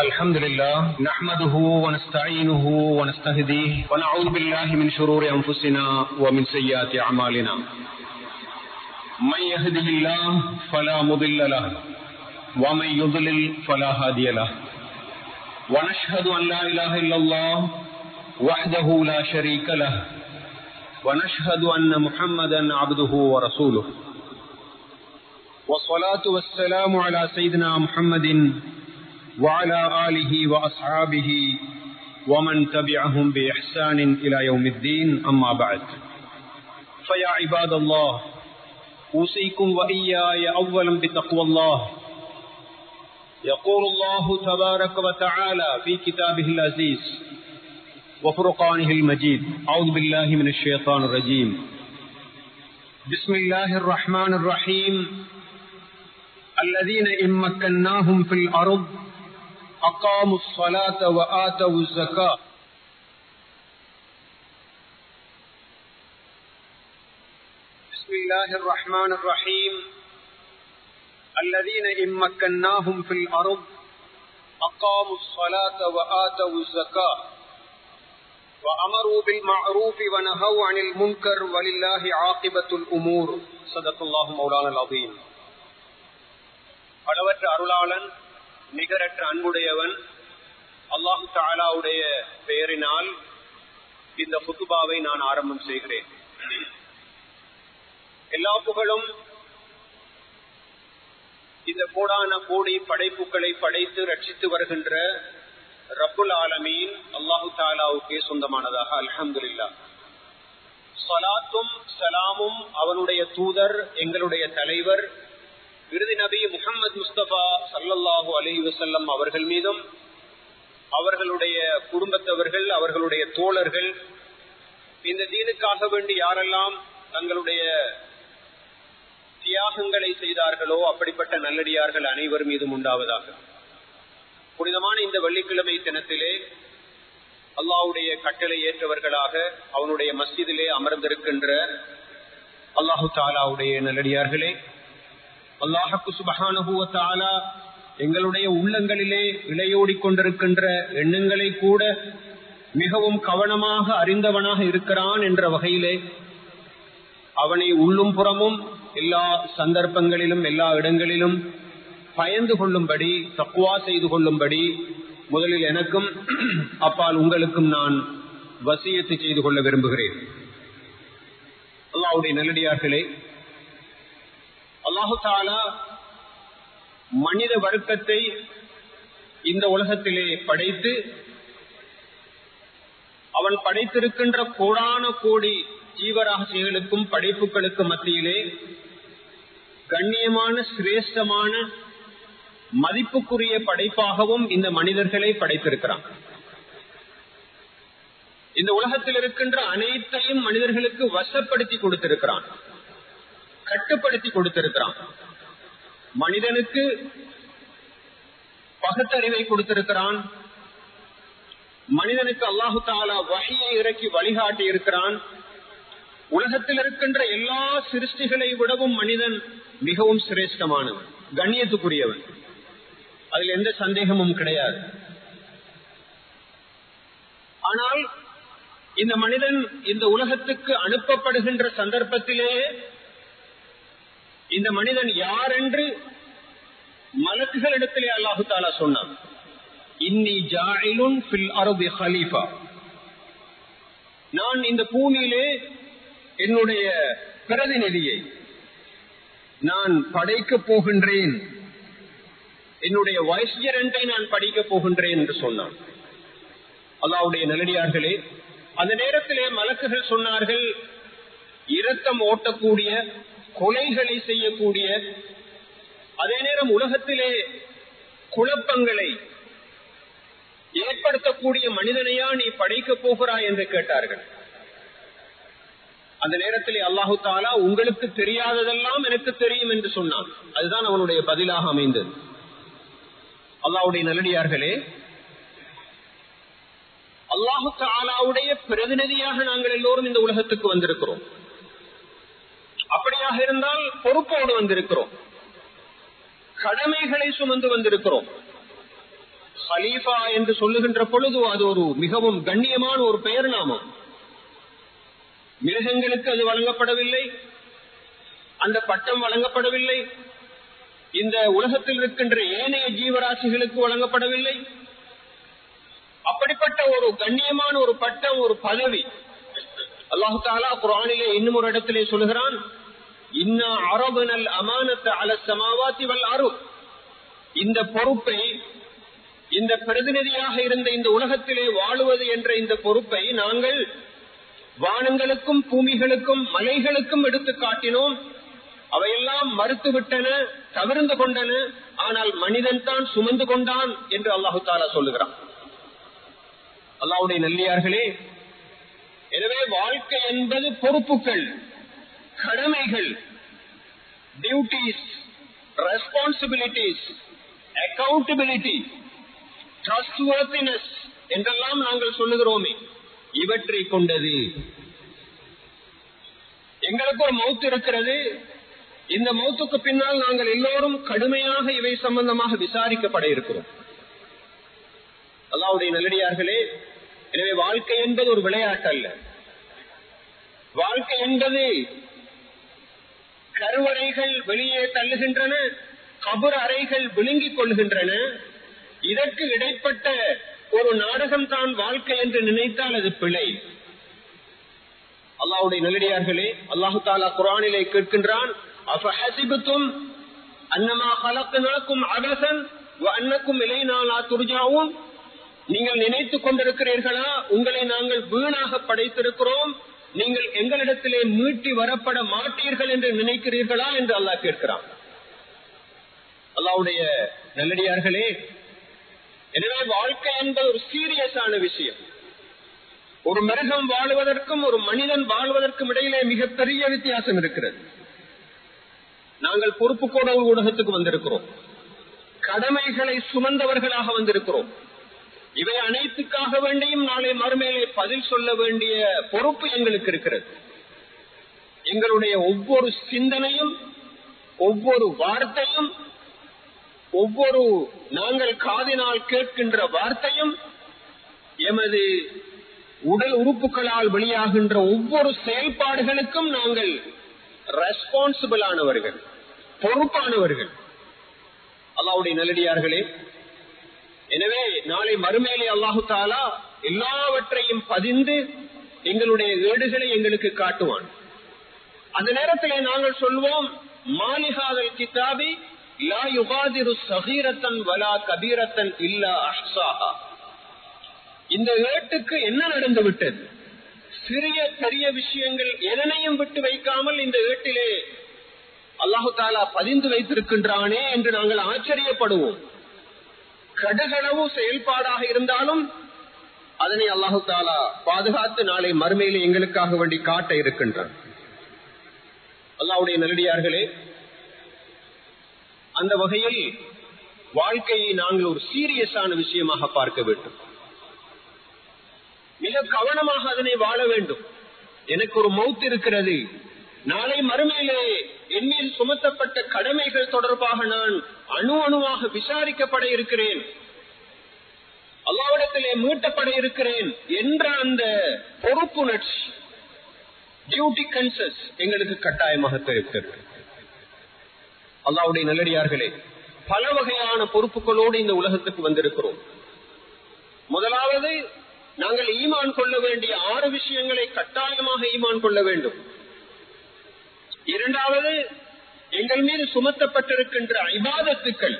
الحمد لله نحمده ونستعينه ونستهديه ونعوذ بالله من شرور أنفسنا ومن سيئات أعمالنا. من يهده الله فلا مضل له ومن يضلل فلا هادي له. ونشهد أن لا إله إلا الله وحده لا شريك له. ونشهد أن محمدا عبده ورسوله. والصلاة والسلام على سيدنا محمد وعلى آله وأصحابه ومن تبعهم بإحسان إلى يوم الدين. أما بعد فيا عباد الله أوصيكم وإياي أولا بتقوى الله. يقول الله تبارك وتعالى في كتابه العزيز وفرقانه المجيد أعوذ بالله من الشيطان الرجيم. بسم الله الرحمن الرحيم. الذين إن مكناهم في الأرض أقاموا الصلاة وآتوا الزكاة بسم الله الرحمن الرحيم الذين إن مكناهم في الأرض أقاموا الصلاة وآتوا الزكاة وأمروا بالمعروف ونهوا عن المنكر ولله عاقبة الأمور صدق الله مولانا العظيم அளவற்ற அருளாளன் நிகரற்ற அன்புடையவன் அல்லாஹு தாலாவுடைய பெயரினால் இந்த புத்துபாவை நான் ஆரம்பம் செய்கிறேன். எல்லா புகழும் இந்த கோடான கோடி படைப்புகளை படைத்து ரட்சித்து வருகின்ற ரப்புல் ஆலமீன் அல்லாஹு தாலாவுக்கே சொந்தமானதாக அல்ஹம்துல்லா சலாத்தும் சலாமும் அவனுடைய தூதர் எங்களுடைய தலைவர் விருது நபி முகமது முஸ்தபா சல்லாஹூ அலி வசல்லம் அவர்கள் மீதும் அவர்களுடைய குடும்பத்தவர்கள் அவர்களுடைய தோழர்கள் இந்த தீனுக்காக வேண்டி யாரெல்லாம் தங்களுடைய தியாகங்களை செய்தார்களோ அப்படிப்பட்ட நல்லடியார்கள் அனைவர் மீதும் உண்டாவதாக. புனிதமான இந்த வெள்ளிக்கிழமை தினத்திலே அல்லாவுடைய கட்டளை ஏற்றவர்களாக அவனுடைய மஸ்ஜிதிலே அமர்ந்திருக்கின்ற அல்லாஹு தாலாவுடைய நல்லடியார்களே அல்லாஹக்கு சுபகானுபூவத்தாலா எங்களுடைய உள்ளங்களிலே இளையோடி கொண்டிருக்கின்ற எண்ணங்களை கூட மிகவும் கவனமாக அறிந்தவனாக இருக்கிறான் என்ற வகையிலே அவனை உள்ளும் புறமும் எல்லா சந்தர்ப்பங்களிலும் எல்லா இடங்களிலும் பயந்து கொள்ளும்படி தக்குவா செய்து கொள்ளும்படி முதலில் எனக்கும் அப்பால் உங்களுக்கும் நான் வசியத்தை செய்து கொள்ள விரும்புகிறேன். அல்லாவுடைய நல்லடியார்களே அல்லாஹு தாலா மனித வர்க்கத்தை இந்த உலகத்திலே படைத்து அவன் படைத்திருக்கின்ற கோடான கோடி ஜீவராசிகளுக்கும் படைப்புகளுக்கும் மத்தியிலே கண்ணியமான சிரேஷ்டமான மதிப்புக்குரிய படைப்பாகவும் இந்த மனிதர்களை படைத்திருக்கிறான். இந்த உலகத்தில் இருக்கின்ற அனைத்தையும் மனிதர்களுக்கு வசப்படுத்தி கொடுத்திருக்கிறான். கட்டுப்படுத்தி கொடுத்திருக்கிறான். மனிதனுக்கு பகுத்தறிவை கொடுத்திருக்கிறான். மனிதனுக்கு அல்லாஹு தாலா வகையை இறக்கி வழிகாட்டி இருக்கிறான். உலகத்தில் இருக்கின்ற எல்லா சிருஷ்டிகளை விடவும் மனிதன் மிகவும் சிரேஷ்டமானவன் கண்ணியத்துக்குரியவன். அதில் எந்த சந்தேகமும் கிடையாது. ஆனால் இந்த மனிதன் இந்த உலகத்துக்கு அனுப்பப்படுகின்ற சந்தர்ப்பத்திலேயே இந்த மனிதன் யார் என்று மலக்குகளிடத்திலே அல்லாஹு தாலா சொன்னான். இன்னி ஜாயிலுன் ஃபில் அரபி ஹலீஃபா. நான் இந்த பூமியிலே என்னுடைய பிரதிநிதியை நான் படைக்கப் போகின்றேன் என்னுடைய வைசியரண்டை நான் படிக்க போகின்றேன் என்று சொன்னான். அல்லாவுடைய நல்லடியார்களே அந்த நேரத்திலே மலக்குகள் சொன்னார்கள் இரத்தம் ஓட்டக்கூடிய கொலைகளை செய்யக்கூடிய அதே நேரம் உலகத்திலே குழப்பங்களை ஏற்படுத்தக்கூடிய மனிதனையா நீ படைக்க போகிறாய் என்று கேட்டார்கள். அந்த நேரத்திலே அல்லாஹு தாலா உங்களுக்கு தெரியாததெல்லாம் எனக்கு தெரியும் என்று சொன்னான். அதுதான் அவனுடைய பதிலாக அமைந்தது. அல்லாவுடைய நல்லடியார்களே அல்லாஹு தாலாவுடைய பிரதிநிதியாக நாங்கள் எல்லோரும் இந்த உலகத்துக்கு வந்திருக்கிறோம். அப்படியாக இருந்தால் பொறுப்போடு வந்திருக்கிறோம். கடமைகளை சுமந்து வந்திருக்கிறோம். ஹலீஃபா என்று சொல்லுகின்ற பொழுது அது ஒரு மிகவும் கண்ணியமான ஒரு பெயர் நாமம் மிருகங்களுக்கு அது வழங்கப்படவில்லை. அந்த பட்டம் வழங்கப்படவில்லை. இந்த உலகத்தில் இருக்கின்ற ஏனைய ஜீவராசிகளுக்கு வழங்கப்படவில்லை. அப்படிப்பட்ட ஒரு கண்ணியமான ஒரு பட்டம் ஒரு பதவி. அல்லாஹு தாலா குரானிலே இன்னும் ஒரு இடத்திலே சொல்லுகிறான் இன்னா அரபுனல் அமானத்த அல வல் இந்த பொறுப்பை இந்த பிரதிநிதியாக இருந்த இந்த உலகத்திலே வாழுவது என்ற இந்த பொறுப்பை நாங்கள் வானங்களுக்கும் பூமிகளுக்கும் மலைகளுக்கும் எடுத்து காட்டினோம். அவையெல்லாம் மறுத்து விட்டன தவிர்ந்து கொண்டன. ஆனால் மனிதன் தான் சுமந்து கொண்டான் என்று அல்லாஹு தாலா சொல்லுகிறான். அல்லாவுடைய நல்லியார்களே எனவே வாழ்க்கை என்பது பொறுப்புகள். கடமைகள் டியூட்டிஸ் ரெஸ்பான்சிபிலிட்டிஸ் அக்கௌண்டபிலிட்டி ட்ரஸ்ட்வர்த்தினஸ் என்றெல்லாம் நாங்கள் சொல்லுகிறோமே இவற்றை கொண்டது. எங்களுக்கு ஒரு மௌத்து இருக்கிறது. இந்த மௌத்துக்கு பின்னால் நாங்கள் எல்லோரும் கடுமையாக இவை சம்பந்தமாக விசாரிக்கப்பட இருக்கிறோம். அல்லாவுடைய நல்லடியார்களே எனவே வாழ்க்கை என்பது ஒரு விளையாட்டு அல்ல வாழ்க்கை என்பது கருவறைகள் வெளியே தள்ளுகின்றன கபர் அறைகள் விழுங்கிக் கொள்கின்றன இதற்கு இடைப்பட்ட ஒரு நாடகம் தான் வாழ்க்கை என்று நினைத்தால் அது பிழை. அல்லாவுடைய நல்லடியார்களே அல்லாஹு தாலா குரானிலே கேட்கின்றான் அஃபஹசிபுத்தும் அன்னமா கலக்குனாக்கும் அரசன் அன்னக்கும் இலைநாளா துர்ஜாவும் நீங்கள் நினைத்துக் கொண்டிருக்கிறீர்களா? உங்களை நாங்கள் வீணாக படைத்திருக்கிறோம். நீங்கள் எங்களிடத்திலே மீட்டி வரப்பட மாட்டீர்கள் என்று நினைக்கிறீர்களா என்று அல்லாஹ் கேட்கிறான். அல்லாவுடைய நல்லடியார்களே எனவே வாழ்க்கை என்பது ஒரு சீரியஸான விஷயம். ஒரு மிருகம் வாழ்வதற்கும் ஒரு மனிதன் வாழ்வதற்கும் இடையிலே மிகப்பெரிய வித்தியாசம் இருக்கிறது. நாங்கள் பொறுப்பு கூட ஊடகத்துக்கு வந்திருக்கிறோம். கடமைகளை சுமந்தவர்களாக வந்திருக்கிறோம். இவை அனைத்துக்காக வேண்டியும் நாளை மறுமையிலே பதில் சொல்ல வேண்டிய பொறுப்பு எங்களுக்கு இருக்கிறது. எங்களுடைய ஒவ்வொரு சிந்தனையும் ஒவ்வொரு வார்த்தையும் ஒவ்வொரு நாங்கள் காதினால் கேட்கின்ற வார்த்தையும் எமது உடல் உறுப்புகளால் வெளியாகின்ற ஒவ்வொரு செயல்பாடுகளுக்கும் நாங்கள் ரெஸ்பான்சிபிள் ஆனவர்கள் பொறுப்பானவர்கள். அல்லாவுடைய நல்லடியார்களே எனவே நாளை மறுமையிலே அல்லாஹு தாலா எல்லாவற்றையும் பதிந்து எங்களுடைய ஏடுகளை எங்களுக்கு காட்டுவான். அந்த நேரத்திலே நாங்கள் சொல்வோம் மாலிகாதல் கிதாபி லா யுகாதிரு சகீரத்தன் வலா கபீரத்தன் இல்லா அஹ்சாஹா. இந்த ஏட்டுக்கு என்ன நடந்து விட்டது? சிறிய பெரிய விஷயங்கள் எதனையும் விட்டு வைக்காமல் இந்த ஏட்டிலே அல்லாஹு தாலா பதிந்து வைத்திருக்கின்றானே என்று நாங்கள் ஆச்சரியப்படுவோம். கடுகளவு செயல்பாடாக இருந்தாலும் அதனை அல்லாஹு தாலா பாதுகாத்து நாளை மறுமையில எங்களுக்காக வேண்டி காட்ட இருக்கின்றான். அல்லாவுடைய நல்லடியார்களே அந்த வகையில் வாழ்க்கையை நாங்கள் ஒரு சீரியஸான விஷயமாக பார்க்க வேண்டும். மிக கவனமாக அதனை வாழ வேண்டும். எனக்கு ஒரு மவுத் இருக்கிறது. நாளை மறுமையிலே என் மீது சுமத்தப்பட்ட கடமைகள் தொடர்பாக நான் அணு அணுவாக விசாரிக்கப்பட இருக்கிறேன். அல்லாவிடத்திலே மீட்டப்பட இருக்கிறேன் என்ற அந்த பொறுப்புணர்ச்சி டியூட்டி கன்சஸ் எங்களுக்கு கட்டாயமாக தெரிவித்திருக்கு அல்லாவுடைய நல்லடியார்களே பல வகையான பொறுப்புகளோடு இந்த உலகத்துக்கு வந்திருக்கிறோம். முதலாவது நாங்கள் ஈமான் கொள்ள வேண்டிய ஆறு விஷயங்களை கட்டாயமாக ஈமான் கொள்ள வேண்டும். இரண்டாவது எங்கள் மீது சுமத்தப்பட்டிருக்கின்ற ஐபாதத்துக்கள்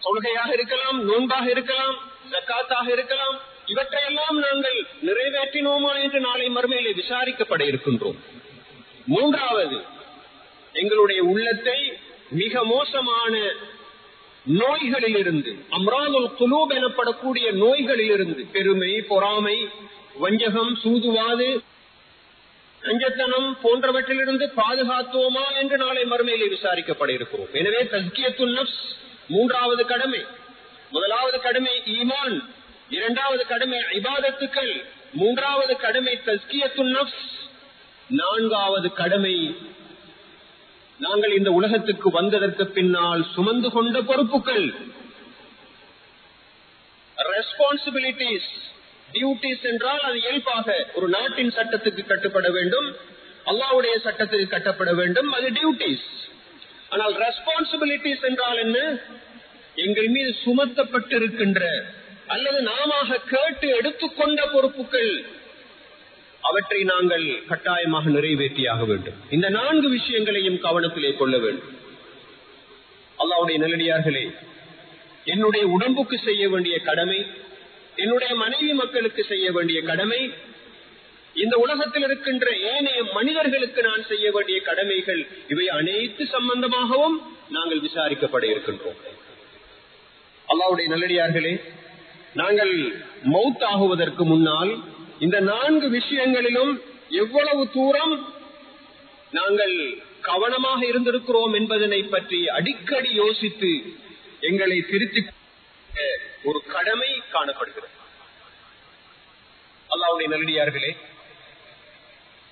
தொழுகையாக இருக்கலாம் நோன்பாக இருக்கலாம் ஜக்காத்தாக இருக்கலாம் இவற்றையெல்லாம் நாங்கள் நிறைவேற்றினோமா என்று நாளை மறுமையிலே விசாரிக்கப்பட இருக்கின்றோம். மூன்றாவது எங்களுடைய உள்ளத்தை மிக மோசமான நோய்களில் இருந்து அம்ராதுல் குலூப் எனப்படக்கூடிய நோய்களில் இருந்து பெருமை பொறாமை வஞ்சகம் சூதுவாது கஞ்சத்தனம் போன்றவற்றிலிருந்து பாதுகாத்தோமா என்று நாளை மறுமையிலே விசாரிக்கப்பட இருக்கிறோம் எனவே தஸ்கியத்து நப்ஸ் மூன்றாவது கடமை. முதலாவது கடமை ஈமான். இரண்டாவது கடமை இபாதத்துக்கள். மூன்றாவது கடமை தஸ்கியத்து நப்ஸ் நான்காவது கடமை நாங்கள் இந்த உலகத்துக்கு வந்ததற்கு பின்னால் சுமந்து கொண்ட பொறுப்புகள் ரெஸ்பான்சிபிலிட்டிஸ் டியூட்டிஸ் என்றால் அது இயல்பாக ஒரு நாட்டின் சட்டத்துக்கு கட்டுப்பட வேண்டும் அல்லாவுடைய சட்டத்துக்கு கட்டப்பட வேண்டும் அது டியூட்டிஸ் ஆனால் ரெஸ்பான்சிபிலிட்டிஸ் என்றால் என்ன? எங்கள் மீது சுமத்தப்பட்டிருக்கின்ற அல்லது நாம கேட்டு எடுத்துக்கொண்ட பொறுப்புகள் அவற்றை நாங்கள் கட்டாயமாக நிறைவேற்றியாக வேண்டும். இந்த நான்கு விஷயங்களையும் கவனத்திலே கொள்ள வேண்டும். அல்லாவுடைய நல்லடியார்களே என்னுடைய உடம்புக்கு செய்ய வேண்டிய கடமை என்னுடைய மனைவி மக்களுக்கு செய்ய வேண்டிய கடமை இந்த உலகத்தில் இருக்கின்ற ஏனைய மனிதர்களுக்கு நான் செய்ய வேண்டிய கடமைகள் இவை அனைத்து சம்பந்தமாகவும் நாங்கள் விசாரிக்கப்பட இருக்கின்றோம். அல்லாவுடைய நல்லடியார்களே நாங்கள் மவுத் ஆகுவதற்கு முன்னால் இந்த நான்கு விஷயங்களிலும் எவ்வளவு தூரம் நாங்கள் கவனமாக இருந்திருக்கிறோம் என்பதனை பற்றி அடிக்கடி யோசித்து எங்களை திருத்தி ஒரு கடமை காணப்படுகிறது. அல்லாவுடைய நல்லடியார்களே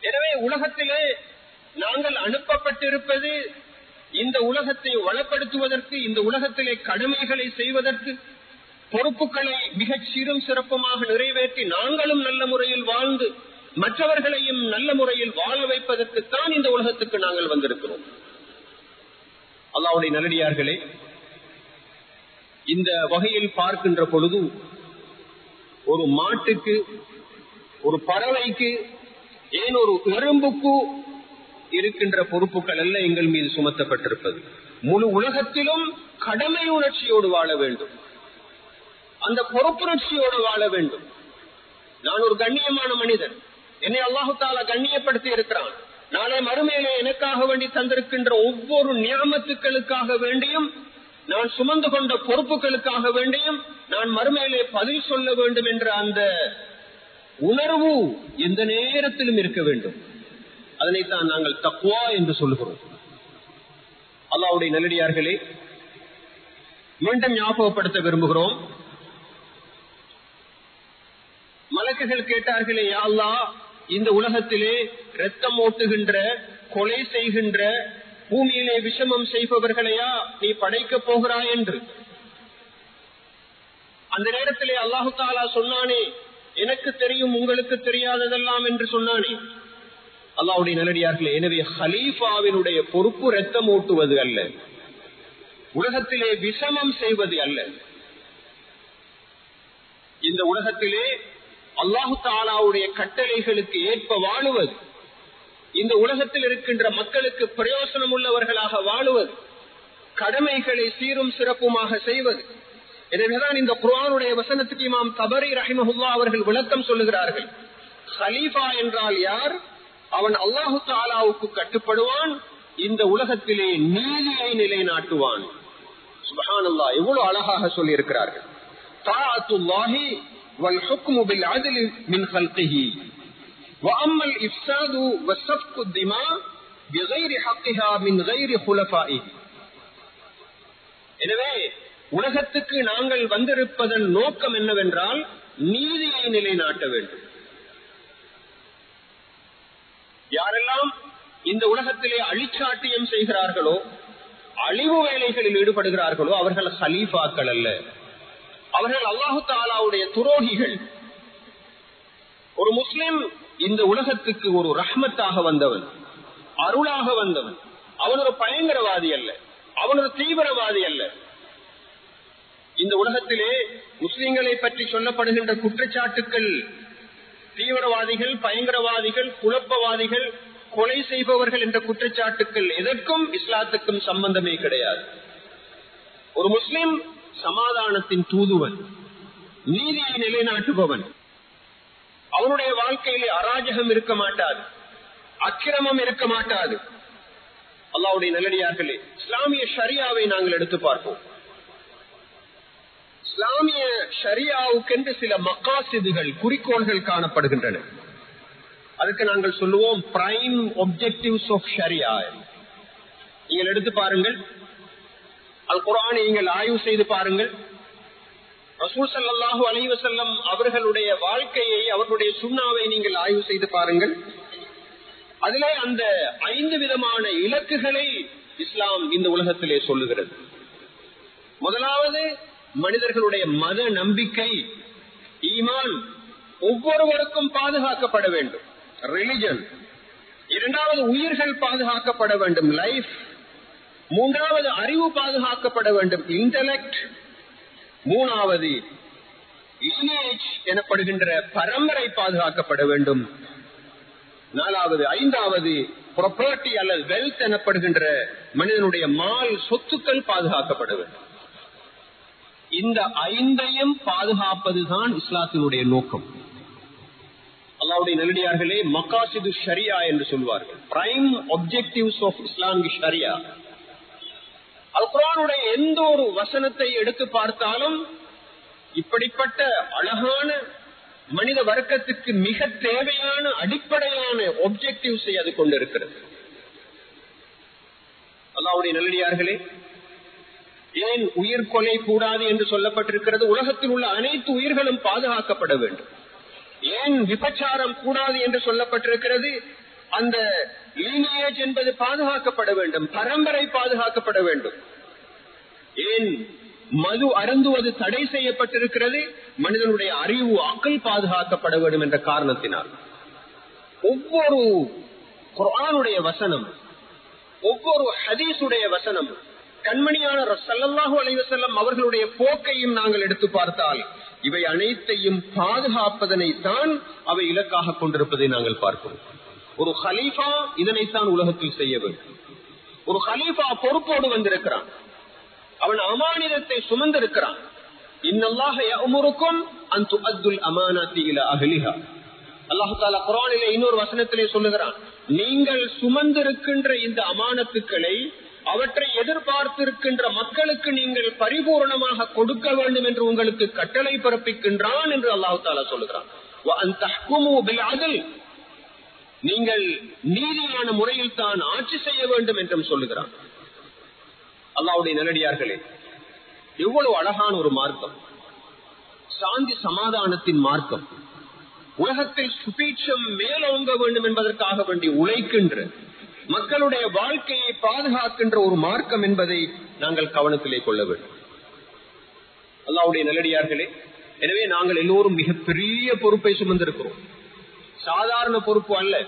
எனவே உலகத்திலே நாங்கள் அனுப்பப்பட்டிருப்பது இந்த உலகத்தை வளப்படுத்துவதற்கு இந்த உலகத்திலே கடமைகளை செய்வதற்கு பொறுப்புகளை மிகச் சீரும் சிறப்புமாக நிறைவேற்றி நாங்களும் நல்ல முறையில் வாழ்ந்து மற்றவர்களையும் நல்ல முறையில் வாழ வைப்பதற்குத்தான் இந்த உலகத்துக்கு நாங்கள் வந்திருக்கிறோம். அல்லாவுடைய நல்லடியார்களே இந்த வகையில் பார்க்கின்ற பொழுது ஒரு மாட்டுக்கு ஒரு பறவைக்கு ஏன் ஒரு எறும்புக்கு இருக்கின்ற பொறுப்புகள் அல்ல எங்கள் மீது சுமத்தப்பட்டிருப்பது. முழு உலகத்திலும் கடமை உணர்ச்சியோடு வாழ வேண்டும். அந்த பொறுப்புணர்ச்சியோடு வாழ வேண்டும். நான் ஒரு கண்ணியமான மனிதன். என்னை அல்லாஹு தாலா கண்ணியப்படுத்தி இருக்கிறான். நாளை மறுமையிலே எனக்காக வேண்டி தந்திருக்கின்ற ஒவ்வொரு நியமத்துக்களுக்காக வேண்டியும் நான் சுமந்து கொண்ட பொறுப்புகளுக்காக வேண்டியும் நான் மறுமையிலே பதில் சொல்ல வேண்டும் என்ற அந்த உணர்வு எந்த நேரத்திலும் இருக்க வேண்டும். அதனைத்தான் நாங்கள் தக்குவா என்று சொல்லுகிறோம். அல்லாவுடைய நல்லடியார்களே மீண்டும் ஞாபகப்படுத்த விரும்புகிறோம். மலக்குகள் கேட்டார்களே யாழ்லா இந்த உலகத்திலே ரத்தம் ஓட்டுகின்ற கொலை செய்கின்ற பூமியிலே விஷமம் செய்பவர்களையா நீ படைக்க போகிறாய் என்று. அந்த நேரத்திலே அல்லாஹு தாலா சொன்னானே எனக்கு தெரியும் உங்களுக்கு தெரியாததெல்லாம் என்று சொன்னானே. அல்லாவுடைய நல்லடியார்களே எனவே ஹலீஃபாவினுடைய பொறுப்பு ரத்தம் ஓட்டுவது அல்ல. உலகத்திலே விஷமம் செய்வது அல்ல. இந்த உலகத்திலே அல்லாஹு தாலாவுடைய கட்டளைகளுக்கு ஏற்ப வாழுவது. இந்த உலகத்தில் இருக்கின்ற மக்களுக்கு பிரயோசனம் உள்ளவர்களாக வாழுவது கடமைகளை சீரும் சிறப்புமாக செய்வது. எனவேதான் இந்த குரானுடைய வசனத்துக்கு இமாம் தபரி ரஹிமஹுல்லா அவர்கள் விளக்கம் சொல்லுகிறார்கள். ஹலீஃபா என்றால் யார்? அவன் அல்லாஹு தாலாவுக்கு கட்டுப்படுவான் இந்த உலகத்திலே நீதியை நிலைநாட்டுவான். சுபஹானல்லா எவ்வளவு அழகாக சொல்லி இருக்கிறார்கள் وأما الإفساد والسفك الدماء بغير حقها من غير خلفائه எனவே உலகத்துக்கு நாங்கள் வந்திருப்பதன் நோக்கம் என்னவென்றால் நீதியை நிலைநாட்ட வேண்டும் யாரெல்லாம் இந்த உலகத்திலே அழிச்சாட்டியம் செய்கிறார்களோ அழிவு வேலைகளில் ஈடுபடுகிறார்களோ அவர்கள் ஹலீஃபாக்கள் அல்ல அவர்கள் அல்லாஹு தாலாவுடைய துரோகிகள் ஒரு முஸ்லிம் இந்த உலகத்துக்கு ஒரு ரஹ்மத்தாக வந்தவன் அருளாக வந்தவன். அவன் ஒரு பயங்கரவாதி அல்ல. அவன் ஒரு தீவிரவாதி அல்ல. இந்த உலகத்திலே முஸ்லிம்களை பற்றி சொல்லப்படுகின்ற குற்றச்சாட்டுக்கள் தீவிரவாதிகள் பயங்கரவாதிகள் குழப்பவாதிகள் கொலை செய்பவர்கள் என்ற குற்றச்சாட்டுக்கள் எதற்கும் இஸ்லாத்துக்கும் சம்பந்தமே கிடையாது. ஒரு முஸ்லிம் சமாதானத்தின் தூதுவன் நீதியை நிலைநாட்டுபவன் அவனுடைய வாழ்க்கையிலே அராஜகம் இருக்க மாட்டாது அக்கிரமம் இருக்க மாட்டாது. அல்லாவுடைய நல்லடியார்களே இஸ்லாமிய ஷரியாவை நாங்கள் எடுத்து பார்ப்போம். இஸ்லாமிய ஷரியாவுக்கென்று சில மக்காசிதுகள் குறிக்கோள்கள் காணப்படுகின்றன. அதுக்கு நாங்கள் சொல்லுவோம் பிரைம் ஒப்ஜெக்டிவ்ஸ் ஆஃப் ஷரியா நீங்கள் எடுத்து பாருங்கள். அல் குரானை நீங்கள் ஆய்வு செய்து பாருங்கள். ரசூல் சல்லாஹூ அலைவசல்லம் அவர்களுடைய வாழ்க்கையை அவர்களுடைய சுண்ணாவை நீங்கள் ஆய்வு செய்து பாருங்கள். அதிலே அந்த ஐந்து விதமான இலக்குகளை இஸ்லாம் இந்த உலகத்திலே சொல்லுகிறது. முதலாவது மனிதர்களுடைய மத நம்பிக்கை ஈமான் ஒவ்வொருவருக்கும் பாதுகாக்கப்பட வேண்டும். ரிலிஜன் இரண்டாவது உயிர்கள் பாதுகாக்கப்பட வேண்டும். லைஃப் மூன்றாவது அறிவு பாதுகாக்கப்பட வேண்டும். இன்டலெக்ட் மூணாவது lineage எனப்படுகின்ற பரம்பரை பாதுகாக்கப்பட வேண்டும். நாலாவது ஐந்தாவது ப்ரொபர்ட்டி அல்லது வெல்த் எனப்படுகின்ற மனிதனுடைய மால் சொத்துக்கள் பாதுகாக்கப்பட வேண்டும். இந்த ஐந்தையும் பாதுகாப்பதுதான் இஸ்லாத்தினுடைய நோக்கம். அல்லாவுடைய நல்லடியார்களே மக்காசிது ஷரியா என்று சொல்வார்கள். Prime objectives of Islamic sharia அல்குரானுடைய எந்த ஒரு வசனத்தை எடுத்து பார்த்தாலும் இப்படிப்பட்ட அழகான மனித வர்க்கத்துக்கு மிக தேவையான அடிப்படையான ஒப்ஜெக்டிவ்ஸை அது கொண்டிருக்கிறது. அல்லாவுடைய நல்லடியார்களே ஏன் உயிர் கொலை கூடாது என்று சொல்லப்பட்டிருக்கிறது? உலகத்தில் உள்ள அனைத்து உயிர்களும் பாதுகாக்கப்பட வேண்டும். ஏன் விபச்சாரம் கூடாது என்று சொல்லப்பட்டிருக்கிறது? அந்த லீனியேஜ் என்பது பாதுகாக்கப்பட வேண்டும். பரம்பரை பாதுகாக்கப்பட வேண்டும். ஏன்? மது அருந்துவது தடை செய்யப்பட்டிருக்கிறது. மனிதனுடைய அறிவு அக்கல் பாதுகாக்கப்பட வேண்டும் என்ற காரணத்தினால். ஒவ்வொரு குரானுடைய வசனம் ஒவ்வொரு ஹதீசுடைய வசனம் கண்மணியான சல்லல்லாஹு அலைவசல்லம் அவர்களுடைய போக்கையும் நாங்கள் எடுத்து பார்த்தால் இவை அனைத்தையும் பாதுகாப்பதனை தான் அவை இலக்காக கொண்டிருப்பதை நாங்கள் பார்க்கிறோம். ஒரு ஹலீஃபா இதனைத்தான் உலகத்தில் செய்ய வேண்டும். ஒரு ஹலீஃபா பொறுப்போடு வந்திருக்கிறான். அவன் அமானிதத்தை சுமந்திருக்கிறான். இன்னல்லாக யமுருக்கும் அந்து அத்துல் அகலிஹா அல்லாஹு தாலா குரானிலே இன்னொரு வசனத்திலே சொல்லுகிறான். நீங்கள் சுமந்திருக்கின்ற இந்த அமானத்துக்களை அவற்றை எதிர்பார்த்திருக்கின்ற மக்களுக்கு நீங்கள் பரிபூர்ணமாக கொடுக்க வேண்டும் என்று உங்களுக்கு கட்டளை பிறப்பிக்கின்றான் என்று அல்லாஹு தாலா சொல்லுகிறான். நீங்கள் நீதியான முறையில் தான் ஆட்சி செய்ய வேண்டும் என்றும் சொல்லுகிறான். அல்லாவுடைய நல்லடியார்களே எவ்வளவு அழகான ஒரு மார்க்கம். சாந்தி சமாதானத்தின் மார்க்கம். உலகத்தில் சுபீட்சம் மேலோங்க வேண்டும் என்பதற்காக வேண்டி உழைக்கின்ற மக்களுடைய வாழ்க்கையை பாதுகாக்கின்ற ஒரு மார்க்கம் என்பதை நாங்கள் கவனத்திலே கொள்ள வேண்டும். அல்லாவுடைய நல்லடியார்களே எனவே நாங்கள் எல்லோரும் மிகப்பெரிய பொறுப்பை சுமந்திருக்கிறோம். சாதாரண பொறுப்பு அல்ல.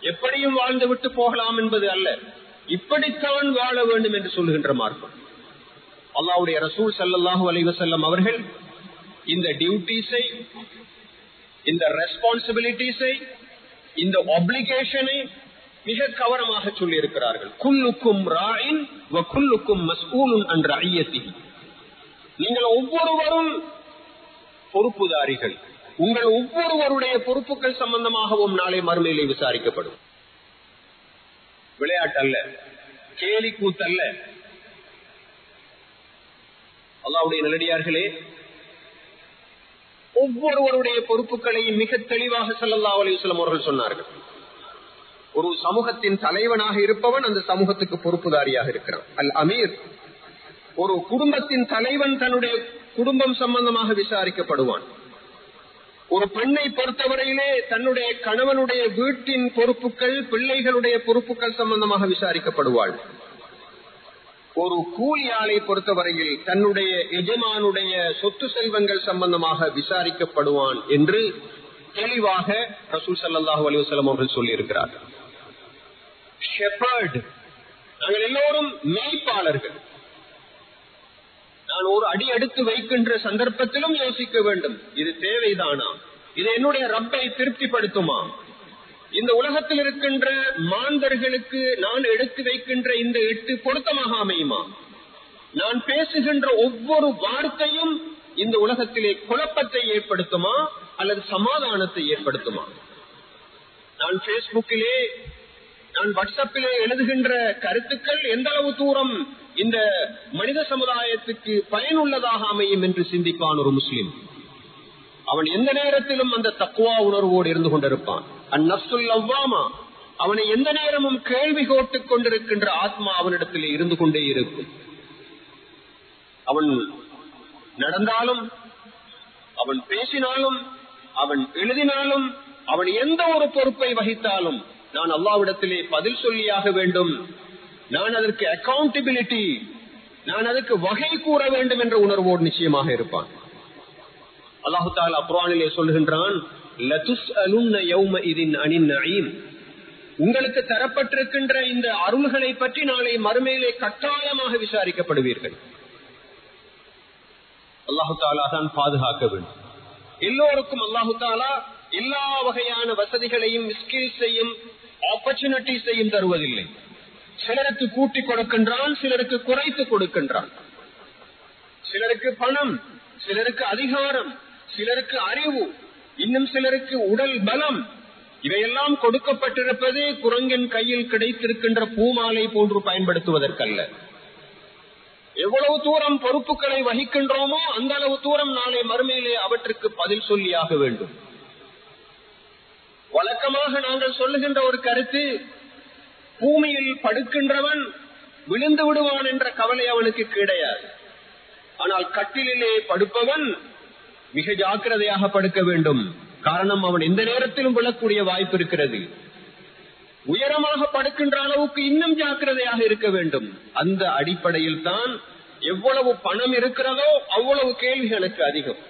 எப்படியும் வாழ்ந்து விட்டு போகலாம் என்பது அல்ல. இப்படித்தான் வாழ வேண்டும் என்று சொல்லுகின்ற மார்க்கம். அல்லாவுடைய ரசூல் சல்லாஹூ அலைவசல்லம் அவர்கள் இந்த டியூட்டிஸை இந்த ரெஸ்பான்சிபிலிட்டிஸை இந்த ஒப்ளிகேஷனை மிக கவனமாக சொல்லி இருக்கிறார்கள் குல்லுக்கும் ராயின் குல்லுக்கும் மஸ்கூலுன் என்ற ஐயத்தில் நீங்கள் ஒவ்வொருவரும் பொறுப்புதாரிகள். உங்கள் ஒவ்வொருவருடைய பொறுப்புகள் சம்பந்தமாகவும் நாளை மறுமையிலே விசாரிக்கப்படும். விளையாட்டு அல்ல. கேலி கூத்தல்ல அல்லாவுடைய நல்லடியார்களே ஒவ்வொருவருடைய பொறுப்புகளையும் மிக தெளிவாக செல்லல்லா அலிவசலம் அவர்கள் சொன்னார்கள். ஒரு சமூகத்தின் தலைவனாக இருப்பவன் அந்த சமூகத்துக்கு பொறுப்புதாரியாக இருக்கிறான். அல் அமீர் ஒரு குடும்பத்தின் தலைவன் தன்னுடைய குடும்பம் சம்பந்தமாக விசாரிக்கப்படுவான். ஒரு பெண்ணை பொறுத்தவரையிலே தன்னுடைய கணவனுடைய வீட்டின் பொறுப்புகள் பிள்ளைகளுடைய பொறுப்புகள் சம்பந்தமாக விசாரிக்கப்படுவாள். ஒரு கூலியாளை பொறுத்தவரையில் தன்னுடைய எஜமானுடைய சொத்து செல்வங்கள் சம்பந்தமாக விசாரிக்கப்படுவான் என்று தெளிவாக ரசூல் சல்லாஹூ அலிவசலம் அவர்கள் சொல்லியிருக்கிறார்கள். ஷெப்பர்ட் நாங்கள் எல்லோரும் மெய்ப்பாளர்கள். நான் ஒரு அடி எடுத்து வைக்கின்ற சந்தர்ப்பத்திலும் யோசிக்க வேண்டும். இது தேவைதானா? இது என்னுடைய ரப்பை திருப்திப்படுத்துமா? இந்த உலகத்தில் இருக்கின்ற மாந்தர்களுக்கு நான் எடுத்து வைக்கின்ற இந்த எட்டு பொருத்தமாக அமையுமா? நான் பேசுகின்ற ஒவ்வொரு வார்த்தையும் இந்த உலகத்திலே குழப்பத்தை ஏற்படுத்துமா? அல்லது சமாதானத்தை ஏற்படுத்துமா? நான் பேஸ்புக்கிலே நான் வாட்ஸ்அப்பிலே எழுதுகின்ற கருத்துக்கள் எந்த அளவு தூரம் இந்த மனித சமுதாயத்துக்கு பயனுள்ளதாக அமையும் என்று சிந்திப்பான் ஒரு முஸ்லிம். அவன் எந்த நேரத்திலும் அந்த தக்குவா உணர்வோடு இருந்து கொண்டிருப்பான். அந்நப்சுல் அவ்வாமா அவனை எந்த நேரமும் கேள்வி கோட்டுக் கொண்டிருக்கின்ற ஆத்மா அவனிடத்தில் இருந்து கொண்டே இருக்கும். அவன் நடந்தாலும் அவன் பேசினாலும் அவன் எழுதினாலும் அவன் எந்த ஒரு பொறுப்பை வகித்தாலும் நான் அல்லாவிடத்திலே பதில் சொல்லியாக வேண்டும். நான் அதற்கு அக்கௌண்டபிலிட்டி நான் அதற்கு வகை கூற வேண்டும் என்ற உணர்வோடு நிச்சயமாக இருப்பான். அல்லாஹு தாலா அப்ரானிலே சொல்லுகின்றான் உங்களுக்கு தரப்பட்டிருக்கின்ற இந்த அருள்களை பற்றி நாளை மறுமையிலே கட்டாயமாக விசாரிக்கப்படுவீர்கள். அல்லாஹு தாலா தான் பாதுகாக்க வேண்டும். எல்லோருக்கும் அல்லாஹு தாலா எல்லா வகையான வசதிகளையும் ஸ்கில்ஸையும் ஆப்பர்ச்சுனிட்டிஸையும் தருவதில்லை. சிலருக்கு கூட்டி கொடுக்கின்றான் சிலருக்கு குறைத்து கொடுக்கின்றான் சிலருக்கு பணம் சிலருக்கு அதிகாரம் சிலருக்கு அறிவு இன்னும் சிலருக்கு உடல் பலம். இவையெல்லாம் கொடுக்கப்பட்டிருப்பது குரங்கின் கையில் கிடைத்திருக்கின்ற பூமாலை போன்று பயன்படுத்துவதற்கல்ல. எவ்வளவு தூரம் பொறுப்புகளை வகிக்கின்றோமோ அந்த அளவு தூரம் நாளை மறுமையிலே அவற்றுக்கு பதில் சொல்லியாக வேண்டும். வழக்கமாக நாங்கள் சொல்லுகின்ற ஒரு கருத்து பூமியில் படுக்கின்றவன் விழுந்து விடுவான் என்ற கவலை அவனுக்கு கிடையாது. ஆனால் கட்டிலே படுப்பவன் மிக ஜாக்கிரதையாக படுக்க வேண்டும். காரணம் அவன் எந்த நேரத்திலும் விழக்கூடிய வாய்ப்பு இருக்கிறது. உயரமாக படுக்கின்ற அளவுக்கு இன்னும் ஜாக்கிரதையாக இருக்க வேண்டும். அந்த அடிப்படையில் தான் எவ்வளவு பணம் இருக்கிறதோ அவ்வளவு கேள்விகளுக்கு அதிகம்.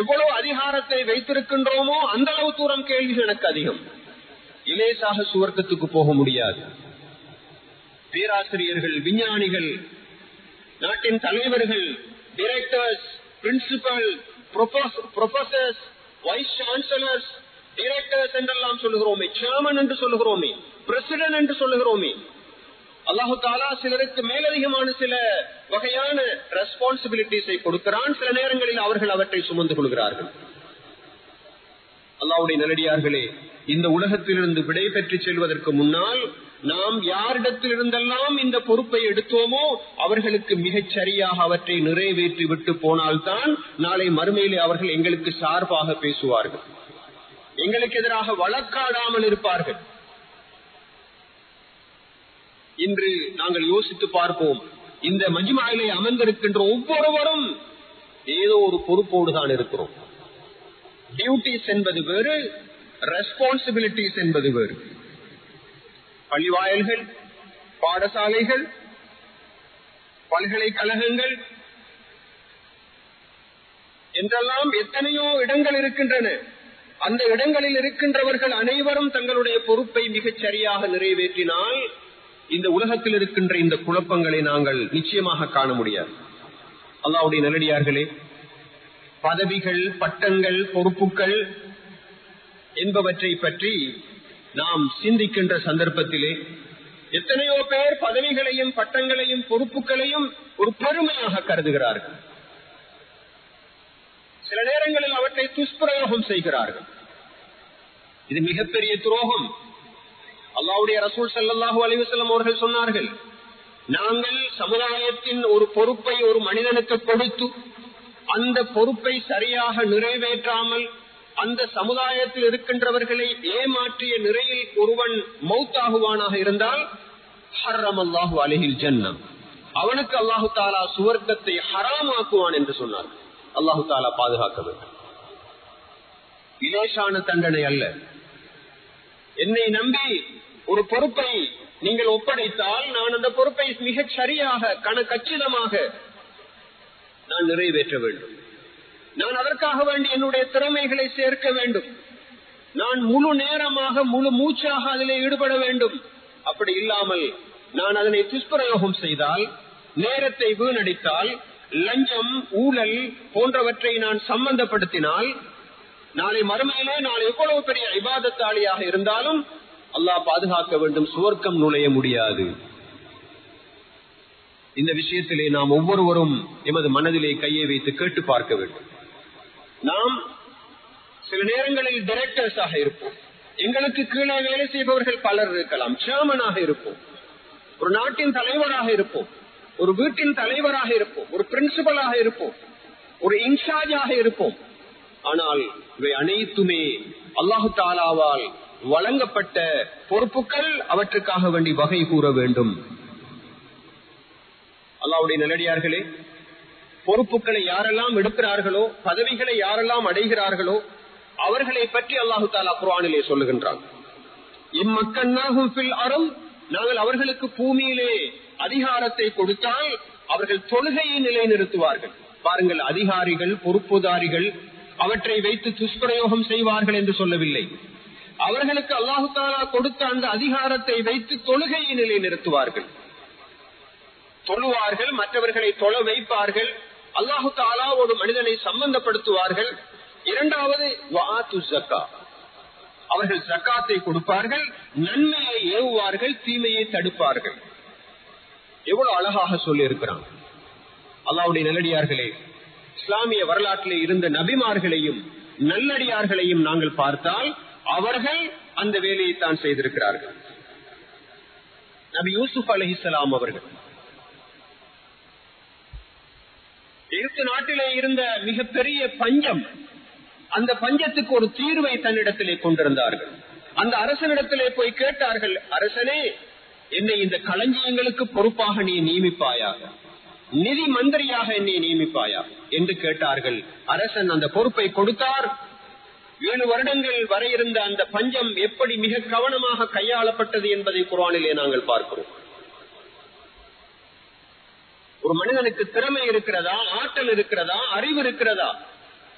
எவ்வளவு அதிகாரத்தை வைத்திருக்கின்றோமோ அந்த அளவு தூரம் கேள்வி எனக்கு அதிகம். இலேசாக சுவர்க்கத்துக்கு போக முடியாது. பேராசிரியர்கள் விஞ்ஞானிகள் நாட்டின் தலைவர்கள் directors principal professors vice chancellors directors என்றெல்லாம் சொல்லுகிறோமே சேர்மன் என்று சொல்லுகிறோமே பிரசிடன்ட் என்று சொல்லுகிறோமே அல்லாஹு தாலா சிலருக்கு மேலதிகமான சில வகையான ரெஸ்பான்சிபிலிட்டிஸை கொடுக்கிறான். சில நேரங்களில் அவர்கள் அவற்றை சுமந்து கொள்கிறார்கள். அல்லாவுடைய நல்லடியார்களே இந்த உலகத்திலிருந்து விடை பெற்று செல்வதற்கு முன்னால் நாம் யாரிடத்திலிருந்தெல்லாம் இந்த பொறுப்பை எடுத்தோமோ அவர்களுக்கு மிகச் சரியாக அவற்றை நிறைவேற்றி விட்டு போனால்தான் நாளை மறுமையிலே அவர்கள் எங்களுக்கு சார்பாக பேசுவார்கள். எங்களுக்கு எதிராக வழக்காடாமல் இருப்பார்கள். இன்று நாங்கள் யோசித்து பார்ப்போம். இந்த மஜ்மாயிலே அமர்ந்திருக்கின்ற ஒவ்வொருவரும் ஏதோ ஒரு பொறுப்போடு தான் இருக்கிறோம். டியூட்டிஸ் என்பது வேறு ரெஸ்பான்சிபிலிட்டிஸ் என்பது வேறு. பள்ளிவாயல்கள் பாடசாலைகள் பல்கலைக்கழகங்கள் என்றெல்லாம் எத்தனையோ இடங்கள் இருக்கின்றன. அந்த இடங்களில் இருக்கின்றவர்கள் அனைவரும் தங்களுடைய பொறுப்பை மிகச் சரியாக நிறைவேற்றினால் இந்த உலகத்தில் இருக்கின்ற இந்த குழப்பங்களை நாங்கள் நிச்சயமாக காண முடியாது. அல்லாவுடைய நல்லடியார்களே பதவிகள் பட்டங்கள் பொறுப்புகள் என்பவற்றை பற்றி நாம் சிந்திக்கின்ற சந்தர்ப்பத்திலே எத்தனையோ பேர் பதவிகளையும் பட்டங்களையும் பொறுப்புகளையும் ஒரு பெருமையாக கருதுகிறார்கள். சில நேரங்களில் அவற்றை துஷ்பிரயோகம் செய்கிறார்கள். இது மிகப்பெரிய துரோகம். அல்லாவுடைய ரசூல் சல்லாஹூ அலிவசல்லம் அவர்கள் சொன்னார்கள் நாங்கள் சமுதாயத்தின் ஒரு பொறுப்பை ஒரு மனிதனுக்கு கொடுத்து அந்த பொறுப்பை சரியாக நிறைவேற்றாமல் அந்த சமுதாயத்தில் இருக்கின்றவர்களை ஏமாற்றிய நிறையில் ஒருவன் மௌத்தாகுவானாக இருந்தால் ஹர்ரம் அல்லாஹு அலஹில் ஜன்னம். அவனுக்கு அல்லாஹு தாலா சுவர்க்கத்தை ஹராமாக்குவான் என்று சொன்னார். அல்லாஹு தாலா பாதுகாக்க வேண்டும். இலேசான தண்டனை அல்ல. என்னை நம்பி ஒரு பொறுப்பை நீங்கள் ஒப்படைத்தால் நான் அந்த பொறுப்பை மிகச் சரியாக கண கச்சிதமாக நான் நிறைவேற்ற வேண்டும். நான் அதற்காக வேண்டி என்னுடைய திறமைகளை சேர்க்க வேண்டும். நான் முழு நேரமாக முழு மூச்சாக அதில் ஈடுபட வேண்டும். அப்படி இல்லாமல் நான் அதனை துஷ்பிரயோகம் செய்தால் நேரத்தை வீணடித்தால் லஞ்சம் ஊழல் போன்றவற்றை நான் சம்பந்தப்படுத்தினால் நாளை மறுமையிலே நான் எவ்வளவு பெரிய விவாதத்தாளியாக இருந்தாலும் அல்லாஹ் பாதுகாக்க வேண்டும் சுவர்க்கம் நுழைய முடியாது. இந்த விஷயத்திலே நாம் ஒவ்வொருவரும் எமது மனதிலே கையை வைத்து கேட்டு பார்க்க வேண்டும். நாம் சில நேரங்களில் டைரக்டர்ஸாக இருப்போம். எங்களுக்கு கீழே வேலை செய்பவர்கள் பலர் இருக்கலாம். சேர்மனாக இருப்போம். ஒரு நாட்டின் தலைவராக இருப்போம். ஒரு வீட்டின் தலைவராக இருப்போம். ஒரு பிரின்சிபலாக இருப்போம். ஒரு இன்சார்ஜாக இருப்போம். ஆனால் இவை அனைத்துமே அல்லாஹு தாலாவால் வழங்கப்பட்ட பொறுப்புகள் அவற்றுக்காக வேண்டி வகை கூற வேண்டும். அல்லாவுடைய நிலடியார்களே பொறுப்புகளை யாரெல்லாம் எடுக்கிறார்களோ பதவிகளை யாரெல்லாம் அடைகிறார்களோ அவர்களை பற்றி அல்லாஹு தாலா குரானிலே சொல்லுகின்றான். இம்மக்கன்னாகும் அறம் நாங்கள் அவர்களுக்கு பூமியிலே அதிகாரத்தை கொடுத்தால் அவர்கள் தொழுகையை நிலைநிறுத்துவார்கள். பாருங்கள் அதிகாரிகள் பொறுப்புதாரிகள் அவற்றை வைத்து துஷ்பிரயோகம் செய்வார்கள் என்று சொல்லவில்லை. அவர்களுக்கு அல்லாஹு தாலா கொடுத்த அந்த அதிகாரத்தை வைத்து தொழுகையை நிலைநிறுத்துவார்கள். தொழுவார்கள் மற்றவர்களை தொழ வைப்பார்கள் அல்லாஹு தாலா ஒரு மனிதனை சம்பந்தப்படுத்துவார்கள். இரண்டாவது அவர்கள் ஜக்காத்தை கொடுப்பார்கள் நன்மையை ஏவுவார்கள் தீமையை தடுப்பார்கள். எவ்வளவு அழகாக சொல்லி இருக்கிறான் அல்லாவுடைய நல்லடியார்களே இஸ்லாமிய வரலாற்றிலே இருந்த நபிமார்களையும் நல்லடியார்களையும் நாங்கள் பார்த்தால் அவர்கள் அந்த வேலையை தான் செய்திருக்கிறார்கள். நபி யூசுப் அலஹிசலாம் அவர்கள் எகிப்து நாட்டிலே இருந்த மிகப்பெரிய பஞ்சம் அந்த பஞ்சத்துக்கு ஒரு தீர்வை தன்னிடத்திலே கொண்டிருந்தார்கள். அந்த அரசனிடத்திலே போய் கேட்டார்கள் அரசனே என்னை இந்த களஞ்சியங்களுக்கு பொறுப்பாக நீ நியமிப்பாயாக? நிதி மந்திரியாக என்னை நியமிப்பாயா? என்று கேட்டார்கள். அரசன் அந்த பொறுப்பை கொடுத்தார். ஏழு வருடங்கள் வர இருந்த அந்த பஞ்சம் எப்படி மிக கவனமாக கையாளப்பட்டது என்பதை குரானிலே நாங்கள் பார்க்கிறோம். ஒரு மனிதனுக்கு திறமை இருக்கிறதா ஆற்றல் இருக்கிறதா அறிவு இருக்கிறதா?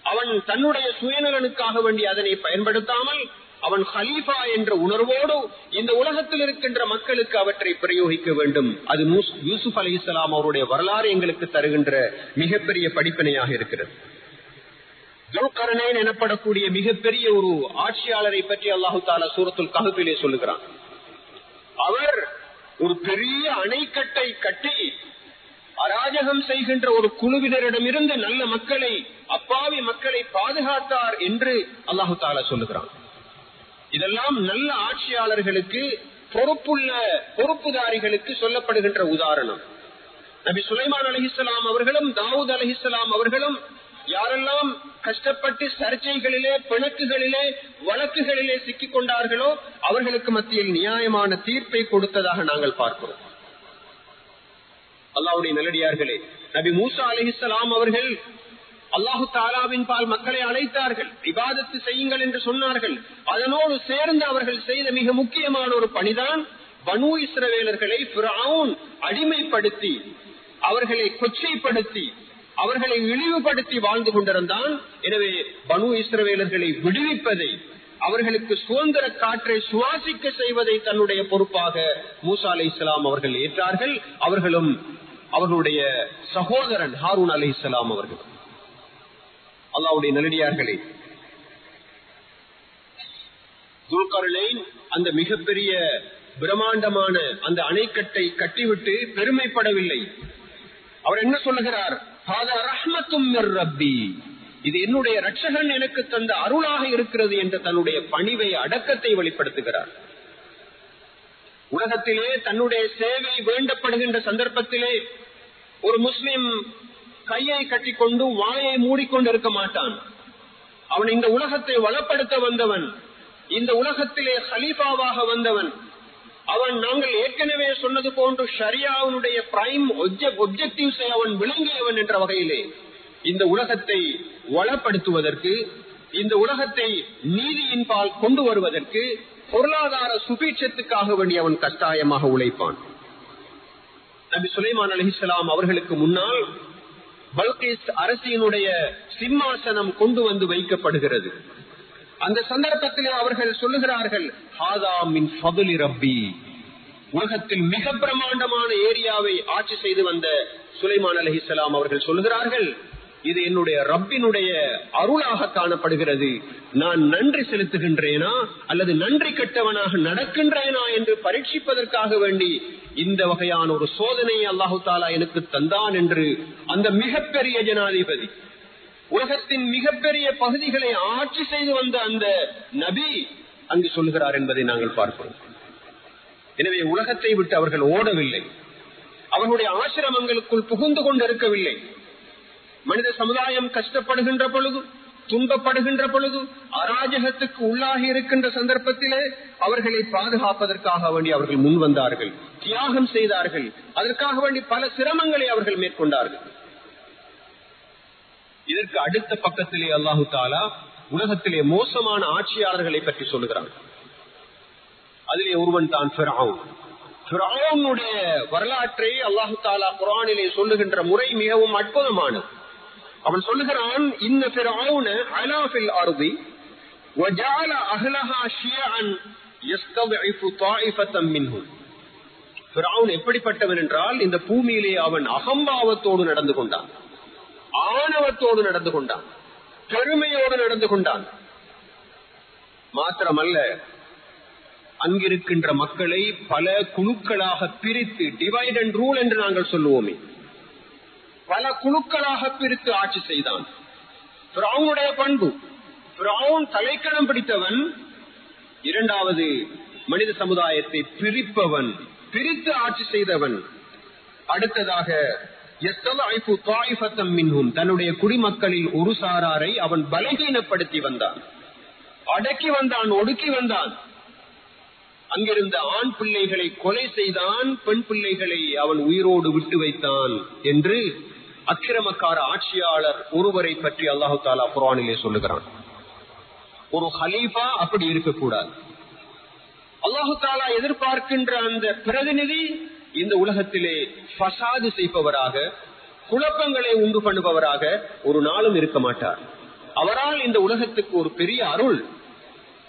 அவன் தன்னுடைய சுயநலனுக்காக வேண்டி அதனை பயன்படுத்தாமல் அவன் ஹலீஃபா என்ற உணர்வோடு இந்த உலகத்தில் இருக்கின்ற மக்களுக்கு அவற்றை பிரயோகிக்க வேண்டும். அது யூசுப் அலி இஸ்லாம் அவருடைய வரலாறு எங்களுக்கு தருகின்ற மிகப்பெரிய படிப்பினையாக இருக்கிறது. துல்கரனேன் எனப்படக்கூடிய மிகப்பெரிய ஒரு ஆட்சியாளரை பற்றி அல்லாஹு தாலா சூரத்துல் கஹப்பிலே சொல்லுகிறான். அவர் ஒரு பெரிய அணைக்கட்டை கட்டி அராஜகம் செய்கின்ற ஒரு குழுவினரிடமிருந்து நல்ல மக்களை அப்பாவி மக்களை பாதுகாத்தார் என்று அல்லாஹு தாலா சொல்லுகிறான். இதெல்லாம் நல்ல ஆட்சியாளர்களுக்கு பொறுப்புள்ள பொறுப்புதாரிகளுக்கு சொல்லப்படுகின்ற உதாரணம். நபி சுலைமான் அலஹிஸ்லாம் அவர்களும் தாவூத் அலஹிஸ்லாம் அவர்களும் யாரெல்லாம் கஷ்டப்பட்டு சர்ச்சைகளிலே பிணக்குகளிலே வழக்குகளிலே சிக்கிக் கொண்டார்களோ அவர்களுக்கு மத்தியில் நியாயமான தீர்ப்பை கொடுத்ததாக நாங்கள் பார்க்கிறோம். அல்லாவுடைய நல்லடியார்களே நபி மூசா அலிஹிஸ்லாம் அவர்கள் அல்லாஹு தாலாவின் பால் மக்களை அழைத்தார்கள். விவாதத்து செய்யுங்கள் என்று சொன்னார்கள். அதனோடு சேர்ந்து அவர்கள் செய்த மிக முக்கியமான ஒரு பணிதான் பனு இஸ்ரவேலர்களை அடிமைப்படுத்தி அவர்களை கொச்சைப்படுத்தி அவர்களை இழிவுபடுத்தி வாழ்ந்து கொண்டிருந்தான். எனவே பனு இஸ்ரவேலர்களை விடுவிப்பதை அவர்களுக்கு சுதந்திர காற்றை சுவாசிக்க செய்வதை தன்னுடைய பொறுப்பாக மூசா அலி இஸ்லாம் அவர்கள் ஏற்றார்கள். அவர்களும் அவர்களுடைய சகோதரன் ஹாரூன் அலி இஸ்லாம் அவர்கள். அல்லாவுடைய நெல்லடியார்களே துல்கருளைன் அந்த மிகப்பெரிய பிரம்மாண்டமான அந்த அணைக்கட்டை கட்டிவிட்டு பெருமைப்படவில்லை. அவர் என்ன சொல்லுகிறார்? ரப்பி. இது என்னுடைய ரட்சகன் எனக்கு தந்த அருளாக இருக்கிறது என்று தன்னுடைய பணிவை அடக்கத்தை வெளிப்படுத்துகிறார். உலகத்திலே தன்னுடைய சேவை வேண்டப்படுகின்ற சந்தர்ப்பத்திலே ஒரு முஸ்லிம் கையை கட்டிக்கொண்டு வாயை மூடிக்கொண்டு இருக்க மாட்டான். அவன் இந்த உலகத்தை வளப்படுத்த வந்தவன் இந்த உலகத்திலே ஹலீஃபாவாக வந்தவன். அவன் நாங்கள் ஏற்கனவே சொன்னது போன்று ஷரியாவுடைய பிரைம் ஒப்ஜெக்டிவ்ஸை அவன் விளங்கியவன் என்ற வகையிலே இந்த உலகத்தை வளப்படுத்துவதற்கு இந்த உலகத்தை நீதியின் பால் கொண்டு வருவதற்கு பொருளாதார சுபீட்சத்துக்காக வேண்டி அவன் கட்டாயமாக உழைப்பான். நபி சுலைமான் அலிஹிஸ்லாம் அவர்களுக்கு முன்னால் பல்கேஸ் அரசியனுடைய சிம்மாசனம் கொண்டு வந்து வைக்கப்படுகிறது. அந்த சந்தர்ப்பத்திலே அவர்கள் சொல்லுகிறார்கள் உலகத்தில் மிக பிரமாண்டமான ஏரியாவை ஆட்சி செய்து வந்த சுலைமான் அலஹிசலாம் அவர்கள் சொல்லுகிறார்கள் இது என்னுடைய ரப்பினுடைய அருளாக காணப்படுகிறது. நான் நன்றி செலுத்துகின்றேனா? அல்லது நன்றி கெட்டவனாக நடக்கின்றேனா என்று பரீட்சிப்பதற்காக வேண்டி இந்த வகையான ஒரு சோதனையை அல்லாஹு தாலா எனக்கு தந்தான் என்று அந்த மிகப்பெரிய ஜனாதிபதி உலகத்தின் மிகப்பெரிய பகுதிகளை ஆட்சி செய்து வந்த அந்த நபி அங்கு சொல்லுகிறார் என்பதை நாங்கள் பார்க்கிறோம். எனவே உலகத்தை விட்டு அவர்கள் ஓடவில்லை. அவர்களுடைய ஆசிரமங்களுக்குள் புகுந்து கொண்டிருக்கவில்லை. மனித சமுதாயம் கஷ்டப்படுகின்ற பொழுது துன்பப்படுகின்ற பொழுது அராஜகத்துக்கு உள்ளாகி இருக்கின்ற சந்தர்ப்பத்திலே அவர்களை பாதுகாப்பதற்காக வேண்டி அவர்கள் முன் வந்தார்கள் தியாகம் செய்தார்கள். அதற்காக வேண்டி பல சிரமங்களை அவர்கள் மேற்கொண்டார்கள். இதற்கு அடுத்த பக்கத்திலே அல்லாஹு தாலா உலகத்திலே மோசமான ஆட்சியாளர்களை பற்றி சொல்லுகிறான். அதிலே ஒருவன் தான் வரலாற்றை அல்லாஹு தாலா குரானிலே சொல்லுகின்ற முறை மிகவும் அற்புதமானது. அவன் சொல்லுகிறான் இன்ன ஃபிரௌன அலா ஃபில் அர்தி وجعل أهلها شيعا يستضعف طائفة منهم ஃபிரௌன் எப்படிப்பட்டவன் என்றால் இந்த பூமியிலே அவன் அகம்பாவத்தோடு நடந்து கொண்டான் ஆணவத்தோடு நடந்து கொண்டான் பெருமையோடு நடந்து கொண்டான் மாத்திரமல்ல அங்கிருக்கின்ற மக்களை பல குழுக்களாக பிரித்து டிவைட் அண்ட் ரூல் என்று நாங்கள் சொல்லுவோமே பல குழுக்களாக பிரித்து ஆட்சி செய்தான். பிராவுனுடைய பண்பு. பிராவுன் தலைக்கணம் பிடித்தவன் இரண்டாவது மனித சமுதாயத்தை பிரிப்பவன் பிரித்து ஆட்சி செய்தவன். அடுத்ததாக தன்னுடைய குடிமக்களில் ஒரு சாராரை அவன் பலகீனப்படுத்தி வந்தான். அடக்கி வந்தான் ஒடுக்கி வந்தான். அங்கிருந்த ஆண் பிள்ளைகளை கொலை செய்தான் பெண் பிள்ளைகளை அவன் உயிரோடு விட்டு வைத்தான் என்று அக்கிரமக்கார ஆட்சியாளர் ஒருவரை பற்றி அல்லாஹு தாலா குரானிலே சொல்லுகிறான். ஒரு ஹலீஃபா அப்படி இருக்கக்கூடாது. அல்லாஹு தாலா எதிர்பார்க்கின்ற அந்த பிரதிநிதி இந்த உலகத்திலே பசாது செய்பவராக குழப்பங்களை உண்டு பண்ணுபவராக ஒரு நாளும் இருக்க மாட்டார். அவரால் இந்த உலகத்துக்கு ஒரு பெரிய அருள்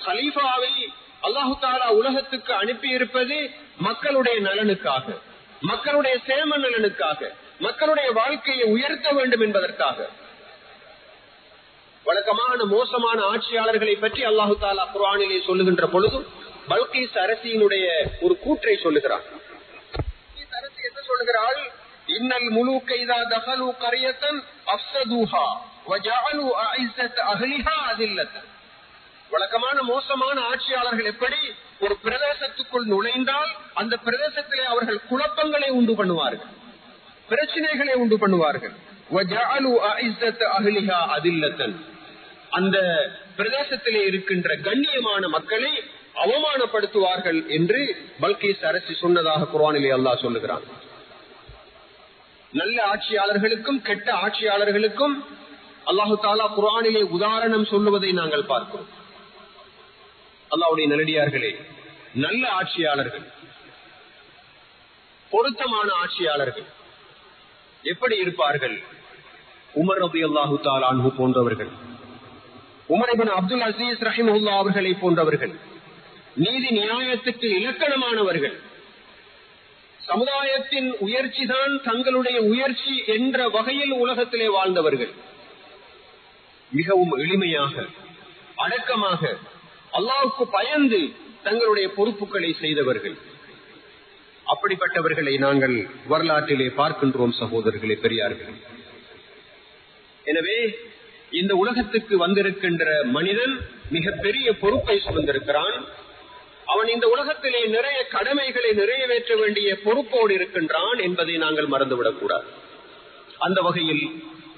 ஹலீஃபாவை அல்லாஹு தாலா உலகத்துக்கு அனுப்பி இருப்பது மக்களுடைய நலனுக்காக மக்களுடைய சேம நலனுக்காக மக்களுடைய வாழ்க்கையை உயர்த்த வேண்டும் என்பதற்காக. வழக்கமான மோசமான ஆட்சியாளர்களை பற்றி அல்லாஹு தாலா குரானிலே சொல்லுகின்ற பொழுதும் பல்கீஸ் அரசியினுடைய ஒரு கூற்றை சொல்லுகிறார். என்ன சொல்லுகிறாள்? இன்னல் முழு கைதா தகலு கரியத்தன் அப்சதூஹா வழக்கமான மோசமான ஆட்சியாளர்கள் எப்படி? ஒரு பிரதேசத்துக்குள் நுழைந்தால் அந்த பிரதேசத்திலே அவர்கள் குழப்பங்களை உண்டு பண்ணுவார்கள். பிரச்சனைகளை உண்டு பண்ணுவார்கள். அந்த பிரதேசத்திலே இருக்கின்ற கண்ணியமான மக்களை அவமானப்படுத்துவார்கள் என்று பல்கேஸ் அரசு சொன்னதாக குரானிலே அல்லாஹ் சொல்லுகிறான். நல்ல ஆட்சியாளர்களுக்கும் கெட்ட ஆட்சியாளர்களுக்கும் அல்லாஹு தாலா குரானிலே உதாரணம் சொல்லுவதை நாங்கள் பார்க்கிறோம். அல்லாவுடைய நல்லடியார்களே நல்ல ஆட்சியாளர்கள் பொருத்தமான ஆட்சியாளர்கள் எப்படி இருப்பார்கள்? உமர் ரபி அல்லாஹு தாலான்ஹு போன்றவர்கள். உமரபின் அப்துல் அசீஸ் ரஹிமுல்லா அவர்களை போன்றவர்கள். நீதி நியாயத்துக்கு இலக்கணமானவர்கள். சமுதாயத்தின் உயர்ச்சி தான் தங்களுடைய உயர்ச்சி என்ற வகையில் உலகத்திலே வாழ்ந்தவர்கள். மிகவும் எளிமையாக அடக்கமாக அல்லாவுக்கு பயந்து தங்களுடைய பொறுப்புகளை செய்தவர்கள். அப்படிப்பட்டவர்களை நாங்கள் வரலாற்றிலே பார்க்கின்றோம் சகோதரர்களே பெரியார்கள். எனவே இந்த உலகத்துக்கு வந்திருக்கின்ற மனிதன் மிகப்பெரிய பொறுப்பை சுமந்திருக்கிறான். அவன் இந்த உலகத்திலே நிறைய கடமைகளை நிறைவேற்ற வேண்டிய பொறுப்போடு இருக்கின்றான் என்பதை நாங்கள் மறந்துவிடக் கூடாது அந்த வகையில்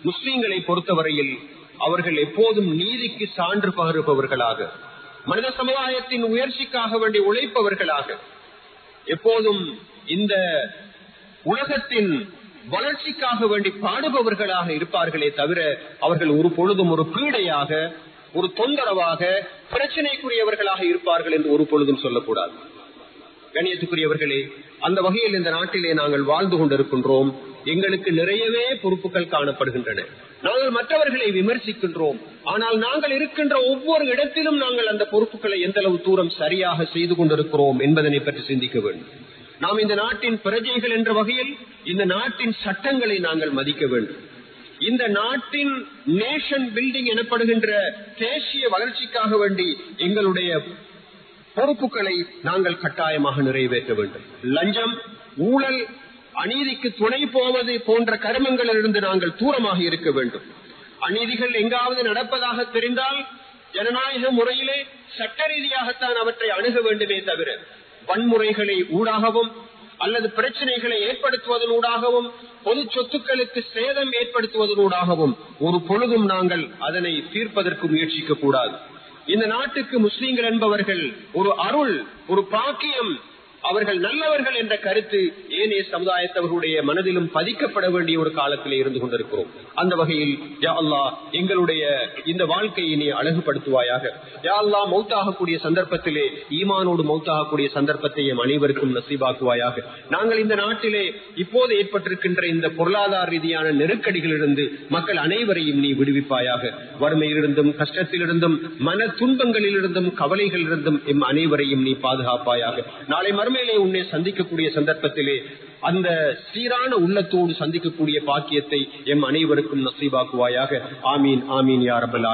முஸ்லீம்களை பொறுத்தவரையில் அவர்கள் எப்போதும் நீதிக்கு சான்று பகருபவர்களாக மனித சமுதாயத்தின் உயர்ச்சிக்காக வேண்டி உழைப்பவர்களாக எப்போதும் இந்த உலகத்தின் வளர்ச்சிக்காக வேண்டி பாடுபவர்களாக இருப்பார்களே தவிர அவர்கள் ஒரு பொழுதும் ஒரு பீடையாக ஒரு தொந்தரவாக பிரச்சனைக்குரியவர்களாக இருப்பார்கள் என்று ஒரு பொழுதும் சொல்லக்கூடாது. கணியத்துக்குரியவர்களே அந்த வகையில் இந்த நாட்டிலே நாங்கள் வாழ்ந்து கொண்டிருக்கின்றோம். எங்களுக்கு நிறையவே பொறுப்புகள் காணப்படுகின்றன. நாங்கள் மற்றவர்களை விமர்சிக்கின்றோம். ஆனால் நாங்கள் இருக்கின்ற ஒவ்வொரு இடத்திலும் நாங்கள் அந்த பொறுப்புகளை எந்த அளவு தூரம் சரியாக செய்து கொண்டிருக்கிறோம் என்பதனை பற்றி சிந்திக்க வேண்டும். நாம் இந்த நாட்டின் பிரஜைகள் என்ற வகையில் இந்த நாட்டின் சட்டங்களை நாங்கள் மதிக்க வேண்டும். இந்த நாட்டின் நேஷன் பில்டிங் எனப்படுகின்ற தேசிய வளர்ச்சிக்காக வேண்டி எங்களுடைய பொறுப்புகளை நாங்கள் கட்டாயமாக நிறைவேற்ற வேண்டும். லஞ்சம் ஊழல் அநீதிக்கு துணை போவது போன்ற கருமங்களிலிருந்து நாங்கள் தூரமாக இருக்க வேண்டும். அநீதிகள் எங்காவது நடப்பதாக தெரிந்தால் ஜனநாயக முறையிலே சட்ட ரீதியாகத்தான் அவற்றை அணுக வேண்டுமே தவிர வன்முறைகளை ஊடாகவும் அல்லது பிரச்சனைகளை ஏற்படுத்துவதனூடாகவும் பொது சொத்துக்களுக்கு சேதம் ஏற்படுத்துவதனூடாகவும் ஒரு பொழுதும் நாங்கள் அதனை தீர்ப்பதற்கு முயற்சிக்க கூடாது. இந்த நாட்டுக்கு முஸ்லீம்கள் என்பவர்கள் ஒரு அருள் ஒரு பாக்கியம் அவர்கள் நல்லவர்கள் என்ற கருத்து ஏனைய சமுதாயத்தவர்களுடைய மனதிலும் பதிக்கப்பட வேண்டிய ஒரு காலத்திலே இருந்து கொண்டிருக்கிறோம். அந்த வகையில் யா அல்லா எங்களுடைய இந்த வாழ்க்கையை நீ அழகுபடுத்துவாயாக. யா அல்லா மௌத்தாகக்கூடிய சந்தர்ப்பத்திலே ஈமானோடு மௌத்தாகக்கூடிய சந்தர்ப்பத்தையும் அனைவருக்கும் நசீபாக்குவாயாக. நாங்கள் இந்த நாட்டிலே இப்போது ஏற்பட்டிருக்கின்ற இந்த பொருளாதார ரீதியான நெருக்கடிகளிலிருந்து மக்கள் அனைவரையும் நீ விடுவிப்பாயாக. வறுமையிலிருந்தும் கஷ்டத்திலிருந்தும் மன துன்பங்களிலிருந்தும் கவலைகளிலிருந்தும் எம் அனைவரையும் நீ பாதுகாப்பாயாக. நாளை மறுமையிலே உன்னை சந்திக்கக்கூடிய சந்தர்ப்பத்திலே அந்த சீரான உள்ளத்தோடு சந்திக்கக்கூடிய பாக்கியத்தை எம் அனைவருக்கும் நசீபாக்குவாயாக. ஆமீன் ஆமீன் யாரபல்